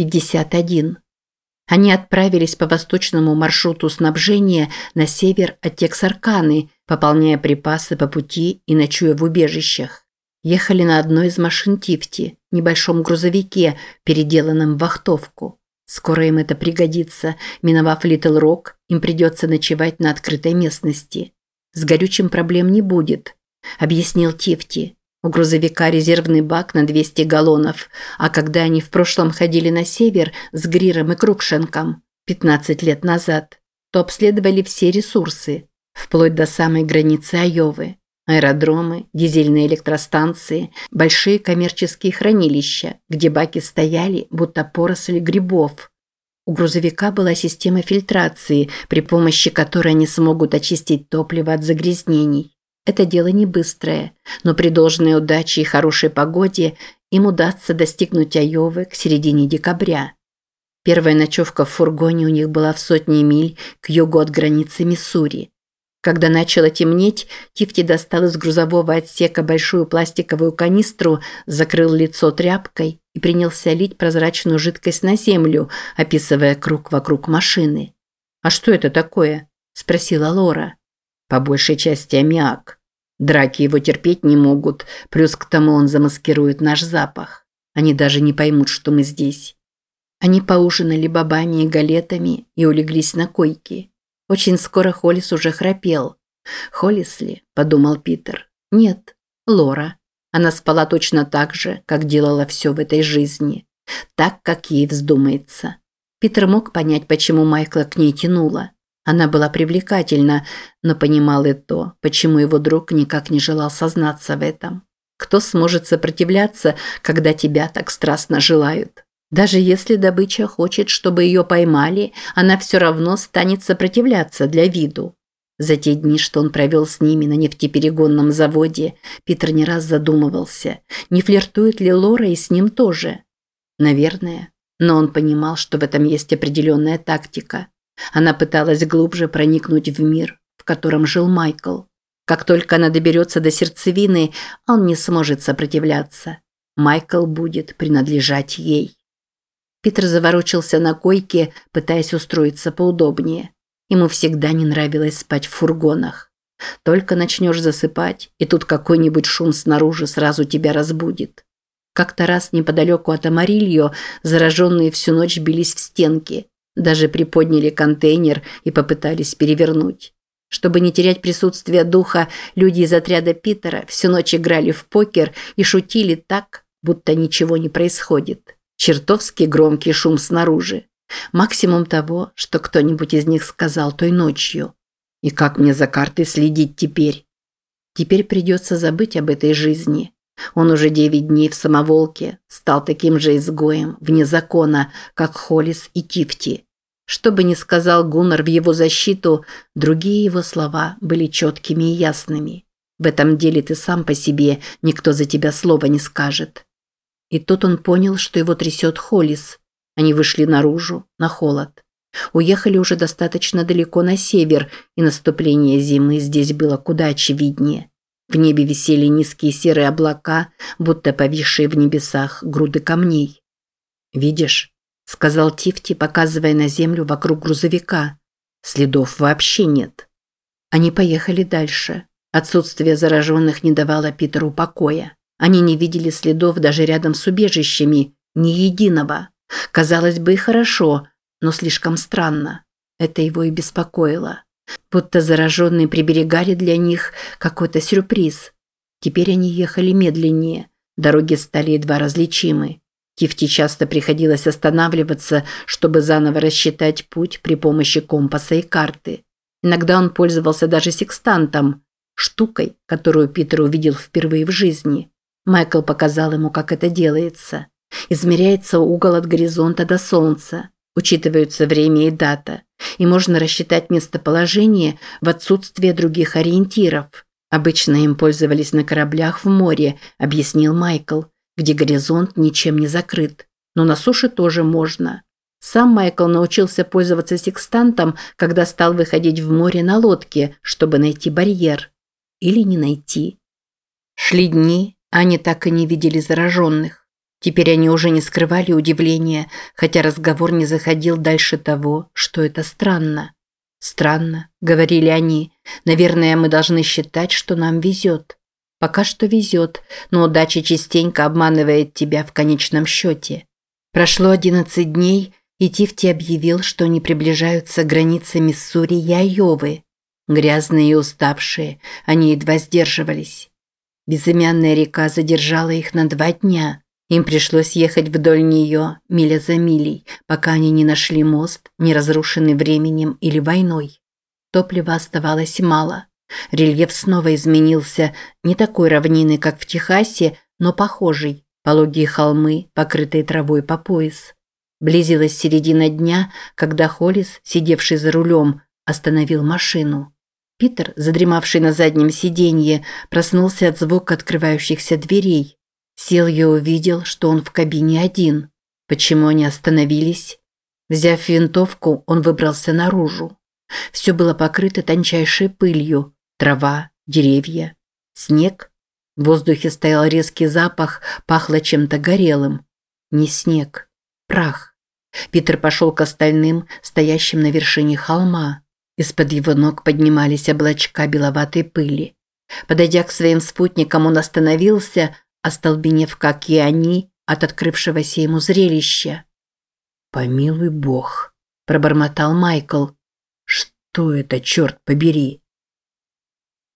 51. Они отправились по восточному маршруту снабжения на север от Тексарканы, пополняя припасы по пути и ночуя в убежищах. Ехали на одной из машин Тифти, небольшом грузовике, переделанном в вахтовку. Скоро им это пригодится. Миновав Литл Рок, им придется ночевать на открытой местности. С горючим проблем не будет, объяснил Тифти. У грузовика резервный бак на 200 галлонов, а когда они в прошлом ходили на север с Гриром и Крукшенком 15 лет назад, то обследовали все ресурсы, вплоть до самой границы Айовы. Аэродромы, дизельные электростанции, большие коммерческие хранилища, где баки стояли, будто поросли грибов. У грузовика была система фильтрации, при помощи которой они смогут очистить топливо от загрязнений. Это дело не быстрое, но при должной удаче и хорошей погоде им удастся достигнуть Айовы к середине декабря. Первая ночевка в фургоне у них была в сотне миль к югу от границы Миссури. Когда начало темнеть, Тифти достал из грузового отсека большую пластиковую канистру, закрыл лицо тряпкой и принялся лить прозрачную жидкость на землю, описывая круг вокруг машины. «А что это такое?» – спросила Лора. «По большей части аммиак. Драки его терпеть не могут, плюс к тому он замаскирует наш запах. Они даже не поймут, что мы здесь». Они поужинали бобами и галетами и улеглись на койке. Очень скоро Холлис уже храпел. «Холлис ли?» – подумал Питер. «Нет, Лора. Она спала точно так же, как делала все в этой жизни. Так, как ей вздумается». Питер мог понять, почему Майкла к ней тянуло. Она была привлекательна, но понимал и то, почему его друг никак не желал сознаться в этом. Кто сможет сопротивляться, когда тебя так страстно желают? Даже если добыча хочет, чтобы ее поймали, она все равно станет сопротивляться для виду. За те дни, что он провел с ними на нефтеперегонном заводе, Питер не раз задумывался, не флиртует ли Лора и с ним тоже. Наверное. Но он понимал, что в этом есть определенная тактика. Она пыталась глубже проникнуть в мир, в котором жил Майкл. Как только она доберется до сердцевины, он не сможет сопротивляться. Майкл будет принадлежать ей. Питер заворочился на койке, пытаясь устроиться поудобнее. Ему всегда не нравилось спать в фургонах. Только начнешь засыпать, и тут какой-нибудь шум снаружи сразу тебя разбудит. Как-то раз неподалеку от Амарильо зараженные всю ночь бились в стенки. Даже приподняли контейнер и попытались перевернуть. Чтобы не терять присутствие духа, люди из отряда Питера всю ночь играли в покер и шутили так, будто ничего не происходит. Чертовски громкий шум снаружи. Максимум того, что кто-нибудь из них сказал той ночью. И как мне за картой следить теперь? Теперь придется забыть об этой жизни. Он уже девять дней в самоволке, стал таким же изгоем, вне закона, как Холлис и Тифти. Что бы ни сказал Гуннар в его защиту, другие его слова были четкими и ясными. В этом деле ты сам по себе, никто за тебя слова не скажет. И тут он понял, что его трясет Холлис. Они вышли наружу, на холод. Уехали уже достаточно далеко на север, и наступление зимы здесь было куда очевиднее. В небе висели низкие серые облака, будто повисшие в небесах груды камней. «Видишь?» – сказал Тифти, показывая на землю вокруг грузовика. «Следов вообще нет». Они поехали дальше. Отсутствие зараженных не давало Питеру покоя. Они не видели следов даже рядом с убежищами, ни единого. Казалось бы, и хорошо, но слишком странно. Это его и беспокоило. Будто зараженные приберегали для них какой-то сюрприз. Теперь они ехали медленнее. Дороги стали едва различимы. Кифти часто приходилось останавливаться, чтобы заново рассчитать путь при помощи компаса и карты. Иногда он пользовался даже секстантом, штукой, которую Питер увидел впервые в жизни. Майкл показал ему, как это делается. Измеряется угол от горизонта до солнца. Учитываются время и дата. И можно рассчитать местоположение в отсутствие других ориентиров. Обычно им пользовались на кораблях в море, объяснил Майкл, где горизонт ничем не закрыт. Но на суше тоже можно. Сам Майкл научился пользоваться секстантом, когда стал выходить в море на лодке, чтобы найти барьер. Или не найти. Шли дни, они так и не видели зараженных. Теперь они уже не скрывали удивления, хотя разговор не заходил дальше того, что это странно. «Странно», – говорили они. «Наверное, мы должны считать, что нам везет». Пока что везет, но удача частенько обманывает тебя в конечном счете. Прошло 11 дней, и Тифти объявил, что они приближаются к границе Миссури и Айовы. Грязные и уставшие, они едва сдерживались. Безымянная река задержала их на два дня. Им пришлось ехать вдоль нее, миля за милей, пока они не нашли мост, не разрушенный временем или войной. Топлива оставалось мало. Рельеф снова изменился, не такой равнины, как в Техасе, но похожий. Пологие холмы, покрытые травой по пояс. Близилась середина дня, когда Холлис, сидевший за рулем, остановил машину. Питер, задремавший на заднем сиденье, проснулся от звука открывающихся дверей. Сел и увидел, что он в кабине один. Почему они остановились? Взяв винтовку, он выбрался наружу. Все было покрыто тончайшей пылью, Трава, деревья, снег. В воздухе стоял резкий запах, пахло чем-то горелым. Не снег, прах. Питер пошел к остальным, стоящим на вершине холма. Из-под его ног поднимались облачка беловатой пыли. Подойдя к своим спутникам, он остановился, остолбенев, как и они, от открывшегося ему зрелища. «Помилуй бог», – пробормотал Майкл. «Что это, черт побери?»